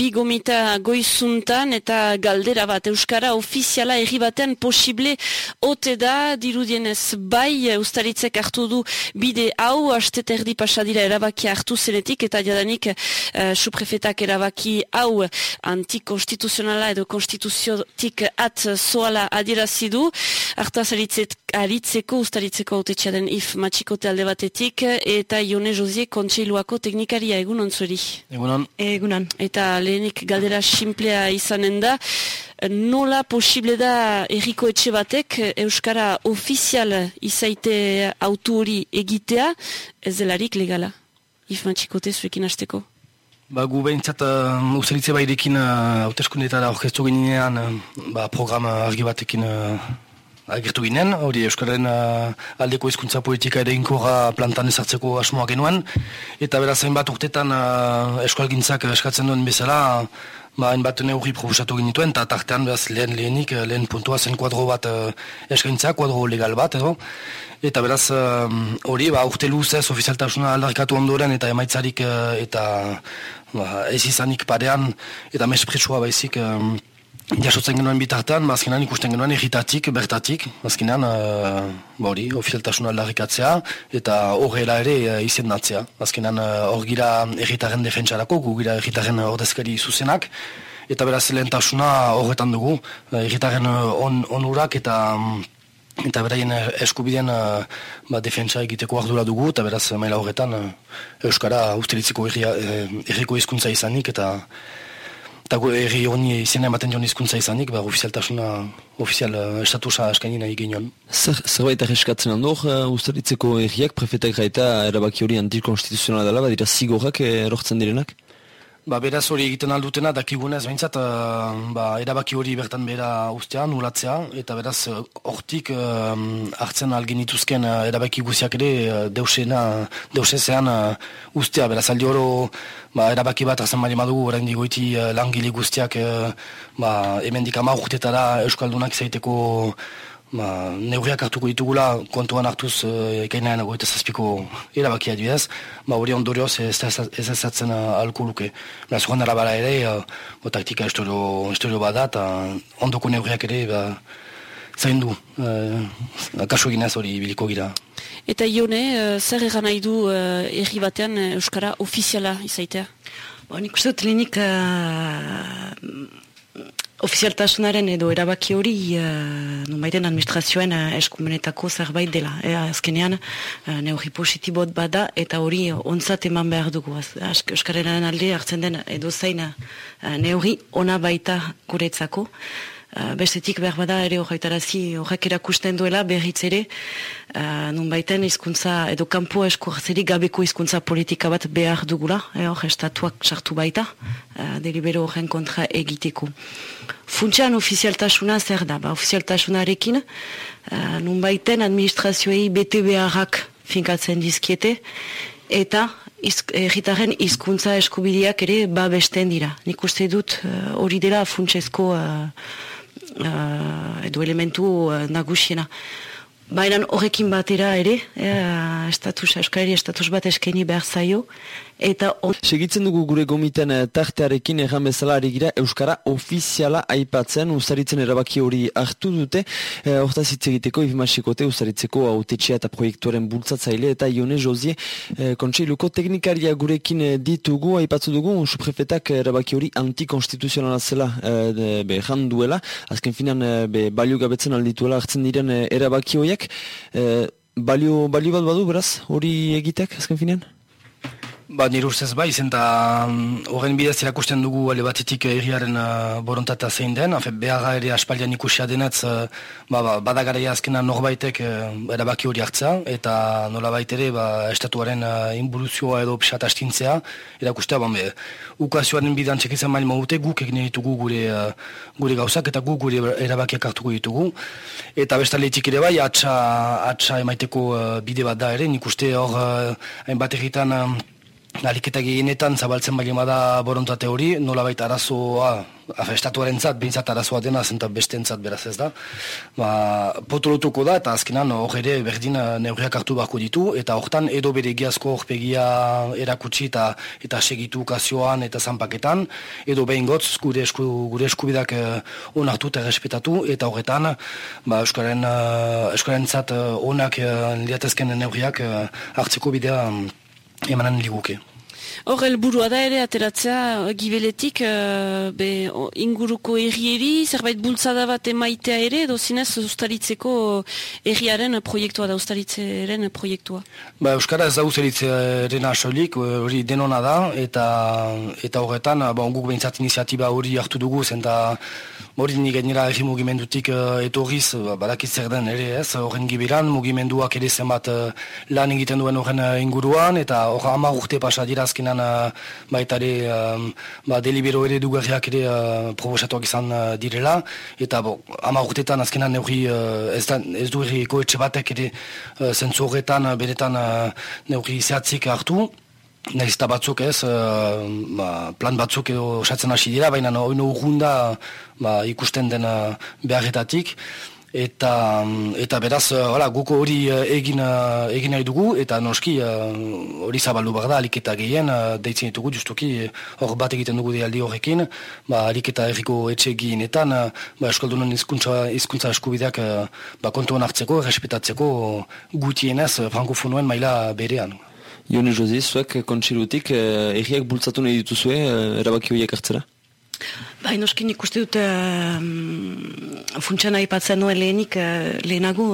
bigomita goizuntan eta galdera bat Euskara ofiziala erri baten posible ote da dirudienez bai ustaritzek hartu du bide hau astet erdi pasadira erabaki hartu zenetik eta jadanik uh, suprefetak erabaki hau antikonstituzionala edo konstituziotik at zoala adierazidu hartaz aritzeko ustaritzeko autetxea den if matxikote alde batetik eta Ione Josie kontseiluako teknikaria egun ontzuri. Egunon. Egunan. Eta lehenik galdera simplea izanen da, nola posible da erriko etxe batek Euskara ofizial izaite autu hori egitea, ez delarik legala. If matxikote zuekin hasteko. Ba, gu behintzat uh, usaritze bairekin uh, hauteskundetara orkestu ginean uh, ba, programa argi batekin uh, agertu ginen, hori Euskararen uh, aldeko hizkuntza politika ere inkorra plantan ezartzeko asmoa genuen, eta beraz hainbat urtetan uh, eskualgintzak eskatzen duen bezala, ba, hainbat neurri proposatu genituen, eta tartean beraz lehen lehenik, lehen puntua zen kuadro bat uh, eskaintza, kuadro legal bat, edo. Eta beraz, hori, ba, urte luzez, ofizialtasuna aldarkatu ondoren, eta emaitzarik, eta ba, ez izanik parean, eta mespretsua baizik, um, jasotzen genuen bitartean, mazkenan ikusten genuen egitatik, bertatik, mazkenan, uh, bori, ofizialtasun aldarrikatzea, eta horrela ere uh, izendatzea. Mazkenan, hor uh, gira egitaren defentsarako, gu gira egitaren ordezkari zuzenak, eta beraz lehentasuna horretan dugu, egitaren on, onurak eta eta beraien eskubideen ba, defentsa egiteko ardura dugu, eta beraz maila horretan Euskara ustelitzeko erriko hizkuntza izanik, eta eta erri honi izena ematen joan hizkuntza izanik, ba, ofizialtasuna, ofizial uh, estatusa askaini nahi genion. Zer, zerbait erreskatzen handor, uh, ustelitzeko erriak, prefetak gaita erabaki hori antikonstituzionala dela, badira zigorrak erortzen direnak? Ba, beraz hori egiten aldutena, dakigunez, behintzat, uh, ba, erabaki hori bertan bera ustea, nulatzea, eta beraz, hortik uh, hartzen algin uh, erabaki guziak ere, uh, deusena, deusezean uh, ustea, beraz, aldi oro, ba, erabaki bat hartzen bali madugu, orain digoiti uh, langile guztiak, uh, ba, emendik ama urtetara Euskaldunak zaiteko, ba, neurriak hartuko ditugula kontuan hartuz uh, ekainaen agoeta zazpiko erabakia adibidez, ba, hori ondorioz ez ezatzen uh, alko luke. Beraz, joan arabara ere, uh, taktika historio, historio bat da, eta ondoko neurriak ere, ba, zain du, uh, kasu eginez hori biliko gira. Eta Ione, uh, zer egan nahi du uh, erri batean Euskara ofiziala izaitea? Ba, nik uste dut lehenik Ofizialtasunaren edo erabaki hori uh, nunbaiten administrazioen uh, eskumenetako zerbait dela. E, azkenean uh, neurri positibot bada eta hori onzat eman behar dugu. Euskararen alde hartzen den edo zain uh, neurri ona baita guretzako. Uh, bestetik behar bada ere horretarazi horrek erakusten duela berriz ere. Uh, nunbaiten izkuntza edo kanpo eskuartzerik gabeko izkuntza politika bat behar dugula e, hor estatuak sartu baita uh, delibero horren kontra egiteko. Funtsean ofizialtasuna zer da? Ba, ofizialtasunarekin uh, nunbaiten administrazioei bete beharrak finkatzen dizkiete eta Erritaren hizkuntza eskubideak ere babesten dira. Nik uste dut hori dela funtsezko uh, edo elementu uh, nagusiena. Baina horrekin batera ere, eh, estatus, euskari estatus bat eskeni behar zaio, Eta on... Segitzen dugu gure gomiten eh, tartearekin erran bezala gira Euskara ofiziala aipatzen ustaritzen erabaki hori hartu dute. E, Hortaz hitz egiteko ifmasikote ustaritzeko autetxea eta proiektuaren bultzatzaile eta Ione Josie e, kontseiluko teknikaria gurekin ditugu. Aipatzu dugu suprefetak erabaki hori antikonstituzionala zela e, be, duela. Azken finan be, balio gabetzen aldituela hartzen diren erabaki horiek. E, balio, balio bat badu beraz hori egitek azken finan? Ba, nire ustez bai, zen mm, horren bidez irakusten dugu ale batetik erriaren uh, borontata zein den, hafe, beharra ere aspaldian ikusia denetz, uh, ba, ba, badagarai azkena norbaitek uh, erabaki hori hartza, eta nola baitere, ba, estatuaren uh, inburuzioa edo pixat astintzea, irakustea, ba, be, ukazioaren bidan txekizan mail maute, guk egin ditugu gure, uh, gure gauzak, eta guk gure erabakiak hartuko ditugu, eta bestaletik ere bai, atxa, atxa emaiteko uh, bide bat da ere, nik uste hor, uh, hainbat erritan, uh, Aliketa gehienetan zabaltzen bali da borontate hori, nola baita arazoa, estatuaren zat, bintzat arazoa dena, zenta bestentzat beraz ez da. Ba, potolotuko da, eta azkenan hor ere berdin eh, neurriak hartu bako ditu, eta hortan edo bere giazko horpegia erakutsi eta, eta segitu kasioan eta zanpaketan, edo behin gotz gure, esku, gure eskubidak eh, onartu eta respetatu, eta horretan ba, Euskaren, uh, zat onak uh, liatezken neurriak hartzeko bidea emanen liguke. Hor, elburua da ere, ateratzea, gibeletik, uh, be, inguruko errieri, zerbait bultzada bat emaitea ere, edo zinez, ustaritzeko erriaren proiektua da, ustaritzeren proiektua? Ba, Euskara ez da ustaritzeren asolik, hori denona da, eta eta horretan, ba, onguk behintzat iniziatiba hori hartu dugu, zenta hori nik gainera erri mugimendutik uh, etorriz, ba, badakit zer den ere ez, horren gibiran, mugimenduak ere zenbat uh, lan egiten duen horren inguruan, eta hor hamar urte pasa dira azkenan uh, baita ere um, ba, delibero ere dugarriak ere uh, proposatuak izan uh, direla, eta bo, hamar urtetan azkenan neurri uh, ez, da, ez du erriko etxe batek ere uh, zentzu horretan, uh, beretan uh, neurri zehatzik hartu, Nahiz eta batzuk ez, uh, ba, plan batzuk edo osatzen hasi dira, baina no, oino urrunda ba, ikusten dena beharretatik. Eta, eta beraz, uh, guko hori uh, egin, egin nahi dugu, eta noski hori zabaldu behar da, aliketa gehien, deitzen ditugu, justuki hor bat egiten dugu dialdi horrekin, ba, aliketa erriko etxe gehienetan, ba, eskaldunan izkuntza, izkuntza eskubideak ba, kontuan hartzeko, respetatzeko gutienez, frankofonuen maila berean. Jone Josi, zuek kontsilutik eh, egiak bultzatu nahi dituzue eh, erabaki horiek hartzera? Ba, inoskin ikuste dut uh, funtsian aipatzen nuen lehenik uh, lehenago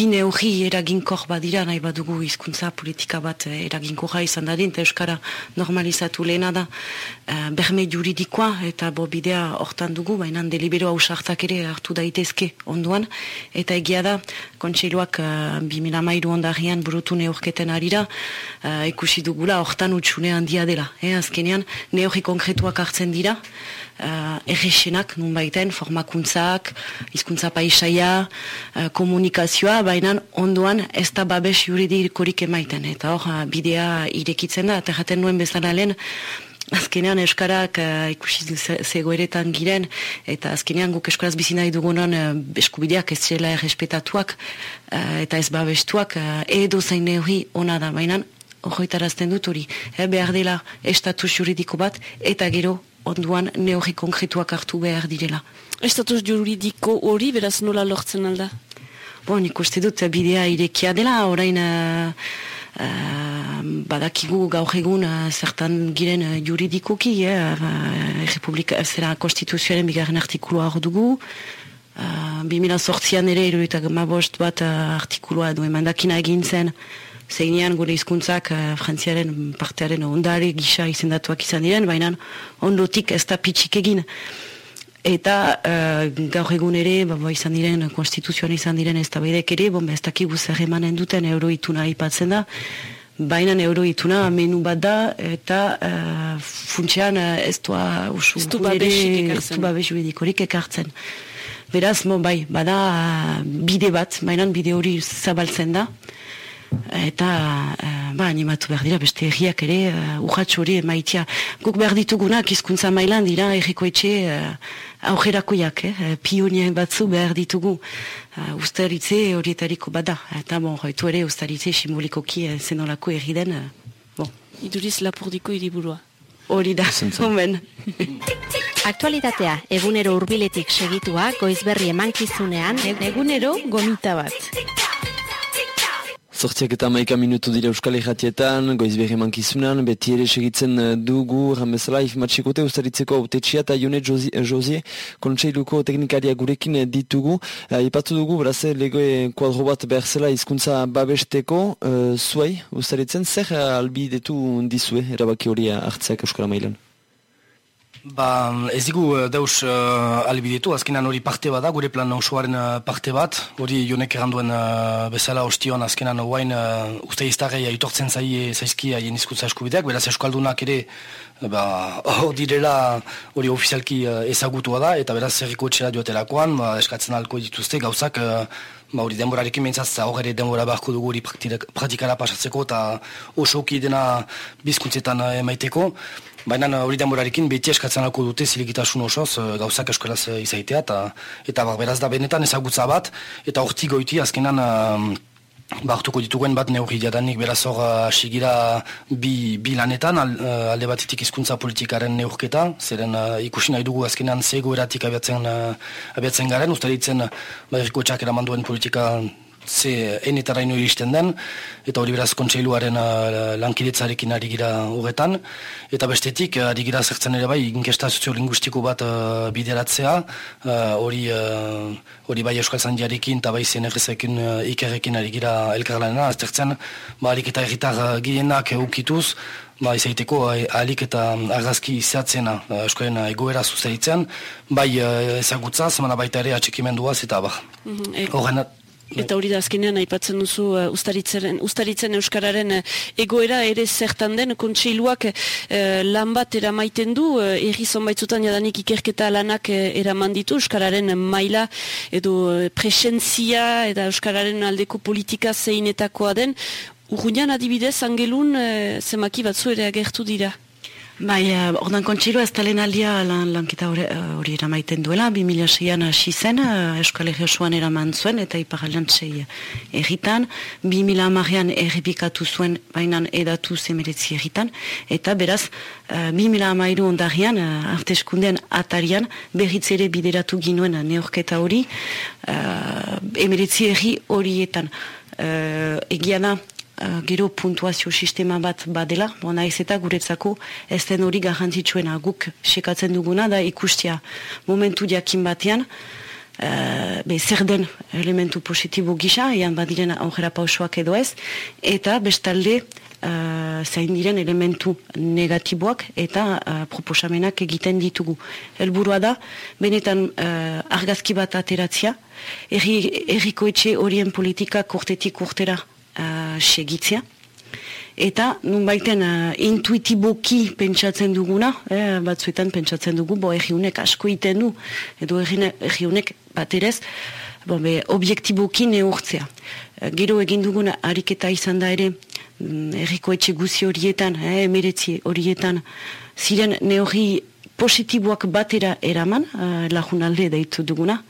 bine hori eraginkor badira nahi badugu hizkuntza politika bat eh, eraginkorra izan dadin, eta Euskara normalizatu lehena da uh, berme juridikoa eta bo bidea hortan dugu, baina delibero hausartak ere hartu daitezke onduan, eta egia da, kontseiluak uh, eh, 2000 ondarian burutu neorketen arira, uh, ikusi dugula hortan utxune handia dela. Eh? Azkenean, neorri konkretuak hartzen dira, uh, erresenak, nun baiten, formakuntzak, hizkuntza paisaia, uh, komunikazioa, baina onduan ez da babes juridikorik emaiten. Eta hor, bidea irekitzen da, eta jaten nuen bezala lehen, Azkenean Euskarak uh, ikusi zegoeretan giren, eta azkenean guk Euskaraz bizi nahi dugunan uh, eskubideak ez zela errespetatuak uh, eta ez babestuak uh, edo zain neuri ona da, baina horretarazten dut hori, eh, behar dela estatus juridiko bat, eta gero onduan neogi konkretuak hartu behar direla. Estatus juridiko hori beraz nola lortzen alda? Bo, nik uste dut bidea irekia dela, orain uh, uh, badakigu gaur egun uh, zertan giren uh, juridikoki, eh, uh, Republika, zera konstituzioaren bigarren artikulua hor dugu, uh, 2008an ere, eruditak mabost bat uh, artikulua du emandakina egin zen, zeinean gure hizkuntzak uh, frantziaren partearen ondare gisa izendatuak izan diren, baina ondotik ez da pitxik egin. Eta uh, gaur egun ere, ba, ba, izan diren, konstituzioan izan diren ez da bedek ere, bon, ez dakik zer emanen duten euroituna ipatzen da, baina euroituna menu bat da, eta uh, funtsean uh, ez doa usu ekartzen. Beraz, mo, bai, bada bide bat, baina bide hori zabaltzen da, eta uh, ba, animatu behar dira beste erriak ere uh, urratxo hori emaitia guk behar ditugunak hizkuntza mailan dira erriko etxe uh, aurrerakoiak eh? pionien batzu behar ditugu uh, ustaritze horietariko bada eta bon, hoitu ere ustaritze simbolikoki uh, zenolako erri den uh, bon. iduriz lapurdiko iriburua hori da, omen Aktualitatea, egunero urbiletik segitua, goizberri emankizunean, egunero gomita bat. Zortziak eta maika minutu dira Euskal Ejatietan, goiz behi mankizunan, beti ere segitzen eh, dugu, ramezala, ifmatxikote ustaritzeko autetxia eta Ione Josie, kontseiluko teknikaria gurekin eh, ditugu. Uh, ipatu dugu, braze, legoe kuadro bat behar zela izkuntza babesteko, uh, zuai, ustaritzen, zer albi detu dizue, erabaki hori hartzeak Euskara mailan? Ba, ez digu uh, deus uh, alibidetu, azkenan hori parte bat da, gure plan osoaren uh, parte bat, hori jonek erranduen uh, bezala ostion azkenan oain uh, uste iztarrei aitortzen zai zaizki haien izkutza eskubideak, beraz eskaldunak ere ba, hor direla hori ofizialki uh, ezagutua da, eta beraz zerriko etxera joatelakoan, ba, eskatzen alko dituzte gauzak uh, ba, hori denborarekin behintzatza hor ere denbora beharko dugu hori praktikara pasatzeko eta osoki dena bizkuntzetan emaiteko. Baina hori denborarekin beti eskatzen alko dute zilikitasun osoz gauzak eskolaz izaitea eta, eta beraz da benetan ezagutza bat eta horti goiti azkenan Bartuko dituguen bat neurri jadanik beraz hor asigira bi, bi lanetan eh, alde batetik hizkuntza politikaren neurketa, zeren uh, ikusi nahi dugu azkenean zego eratik abiatzen, uh, abiatzen garen, usta ditzen uh, ba, eraman duen politika ze enetara ino iristen den, eta hori beraz kontseiluaren uh, lankidetzarekin ari gira horretan, eta bestetik uh, ari gira zertzen ere bai inkesta soziolinguistiko bat uh, bideratzea, uh, hori uh, hori bai euskal zandiarekin eta bai zenerrezekin uh, ikerrekin ari gira elkarlanena, aztertzen, ba, alik eta erritar uh, gienak eukituz, ba, izaiteko alik eta argazki zehatzena uh, euskaren egoera zuzeritzen, bai uh, ezagutza, zemana baita ere atxekimenduaz, eta ba, mm -hmm, Eta hori da azkenean aipatzen duzu uh, ustaritzen, ustaritzen euskararen uh, egoera ere zertan den. Kontseiluak uh, lan bat eramaiten du uh, erri zonbaitzutan jadanik ikerketa lanak uh, eraman ditu. Euskararen maila edo uh, presentzia eta euskararen aldeko politika zeinetakoa den. Urruñan adibidez angelun uh, zemaki batzu ere agertu dira. Bai, uh, ordan kontxilo ez talen aldia lan, lanketa hori, hori eramaiten duela, 2006an hasi zen, uh, Euskal Herriosuan eraman zuen, eta iparaldantzei erritan, 2000 amarean erripikatu zuen, bainan edatu zemeretzi erritan, eta beraz, uh, 2000 amairu ondarian, uh, arteskundean atarian, berriz ere bideratu ginuen neorketa hori, uh, emeretzi erri horietan. Uh, egiana, uh, gero puntuazio sistema bat badela, bona ez eta guretzako ez den hori garrantzitsuena guk sekatzen duguna da ikustia momentu jakin batean uh, be, zer den elementu positibo gisa, ean badiren aurrera pausoak edo ez, eta bestalde uh, zain diren elementu negatiboak eta uh, proposamenak egiten ditugu. Helburua da, benetan uh, argazki bat ateratzia, erriko etxe horien politika kortetik urtera uh, segitzea. Eta nun baiten uh, intuitiboki pentsatzen duguna, eh, batzuetan pentsatzen dugu, bo erriunek asko iten du, edo erriunek baterez, bo, be, objektiboki neurtzea. Uh, gero egin duguna ariketa izan da ere, mm, erriko etxe guzi horietan, eh, emeretzi horietan, ziren neurri positiboak batera eraman, uh, lajunalde daitu duguna,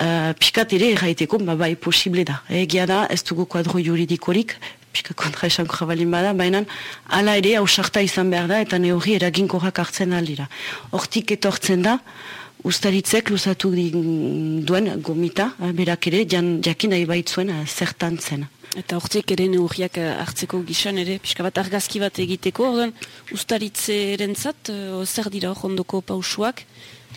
uh, piskat ere erraiteko, ba, bai posible da. Egia da, ez dugu kuadro juridikorik, pika kontra esan jabalin bada, baina ala ere hausarta izan behar da, eta neurri eraginkorrak hartzen aldira. Hortik etortzen da, ustaritzek luzatu duen gomita, eh, berak ere, jakin nahi baitzuen uh, zertan zen. Eta hortik ere neurriak hartzeko gizan ere, pixka bat argazki bat egiteko, orduan ustaritze erentzat, uh, zer dira hor ondoko pausuak,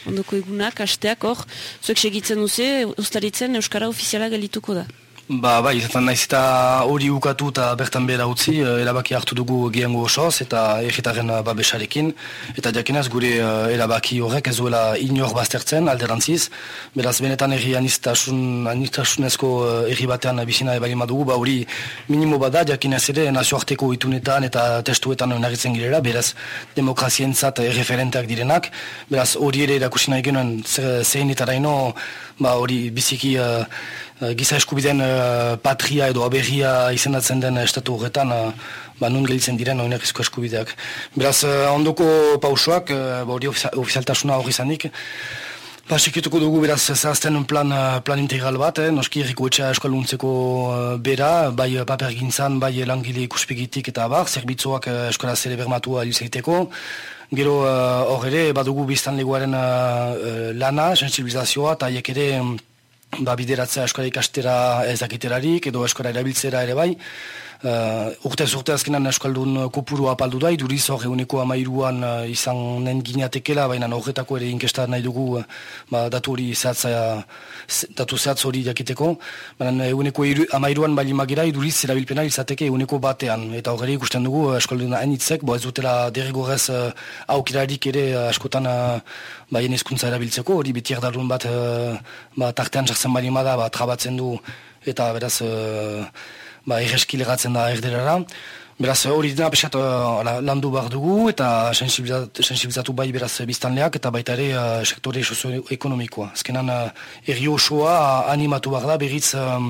ondoko egunak, asteak hor, zuek segitzen duze, ustaritzen Euskara ofiziala gelituko da. Ba, bai, zaten naiz eta hori ukatu eta bertan behar utzi, eh, erabaki hartu dugu gehiango osoz eta egitaren eh, babesarekin. Eta jakinaz gure uh, erabaki horrek ez duela inor baztertzen alderantziz. Beraz, benetan erri anistasun, anistasunezko uh, erri batean bizina ebali madugu, ba hori minimo bada, jakinaz ere nazioarteko itunetan eta testuetan nagitzen girela, beraz, demokrazientzat erreferenteak direnak. Beraz, hori ere erakusi nahi genuen zein eta raino, ba hori biziki... Eh, giza eskubideen uh, patria edo aberria izendatzen den estatu horretan ba, nun gelitzen diren oinarrizko eskubideak. Beraz, ondoko pausoak, uh, hori ofizialtasuna hori zanik, Ba, dugu beraz zehazten plan, plan integral bat, eh? noski erriko etxea eskoluntzeko uh, bera, bai paper gintzan, bai langile ikuspegitik eta bar, zerbitzuak uh, eskola zere bermatua alizaiteko. Gero hor uh, ere, badugu biztan leguaren uh, lana, sensibilizazioa, eta ere ba, bideratzea eskola ikastera ezakiterarik edo eskola erabiltzera ere bai. Uh, urte zurte azkenan eskaldun kopuru apaldu da, iduriz hor eguneko amairuan uh, izan nen gineatekela, baina horretako ere inkesta nahi dugu uh, ba, datu hori zehatza, datu zehatz hori jakiteko. Baina eguneko amairuan bali magira, iduriz erabilpena izateke eguneko batean. Eta horre ikusten dugu eskaldun hainitzek, bo ez dutela derrigorez uh, aukirarik ere askotan uh, baien izkuntza erabiltzeko, hori beti erdalun bat uh, ba, tartean jartzen bali ma da, ba, trabatzen du eta beraz... Uh, ba, irreski legatzen da erderara. Beraz, hori dena peskat uh, landu behar dugu eta sensibilizatu bai beraz biztanleak eta baita ere uh, sektore socio-ekonomikoa. Ezkenan, uh, erri osoa animatu behar da, berriz, um,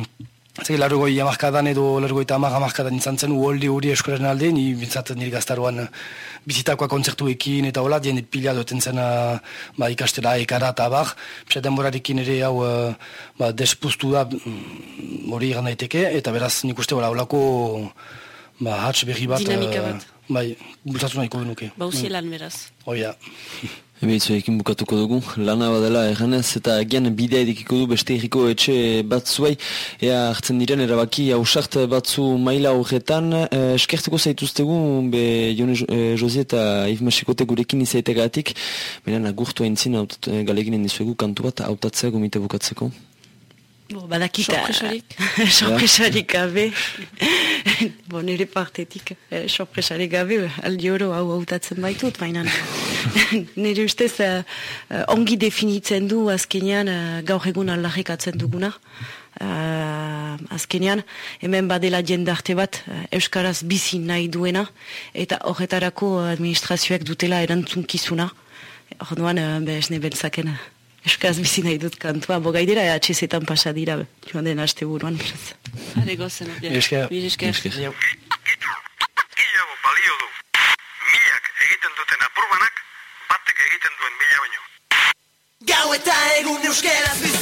Zer, largoi amarkadan edo largoi eta amar amarkadan izan zen uolde hori eskolaren alde, ni bintzat nire gaztaruan bizitakoa kontzertuekin eta hola, dien pila duten zen ba, ikastela ekara eta abar. Pisa denborarekin ere hau ba, despustu da mm, hori iran daiteke, eta beraz nik uste hola, holako ba, hatz berri bat. Dinamika bat. Bai, bultzatu nahiko genuke. Ba, beraz. Oia. Ebeitzu ekin bukatuko dugu, lana badela erganez eta agian bidea edikiko du beste erriko etxe batzuei ea hartzen diren erabaki hausart batzu maila horretan e, eskertuko zaituztegu be Jone e, Josi eta Yves Masikote gurekin izaitegatik beren agurtu haintzin galeginen dizuegu kantu bat hautatzea gomite bukatzeko Bo, badakita. Sorpresarik. Sorpresarik gabe. bo, nire partetik. Eh, sorpresarik gabe, aldi oro hau hautatzen baitut, baina nire ustez uh, ongi definitzen du azkenean uh, gaur egun aldarrikatzen duguna. Uh, azkenean, hemen badela jendarte bat Euskaraz bizi nahi duena eta horretarako administrazioak dutela erantzunkizuna. Orduan, uh, be, esne bentzakena. Euskaz bizi nahi dut kantua, bo gaidera atxezetan pasa dira, joan den aste buruan. Hare gozen. Już nieraz mi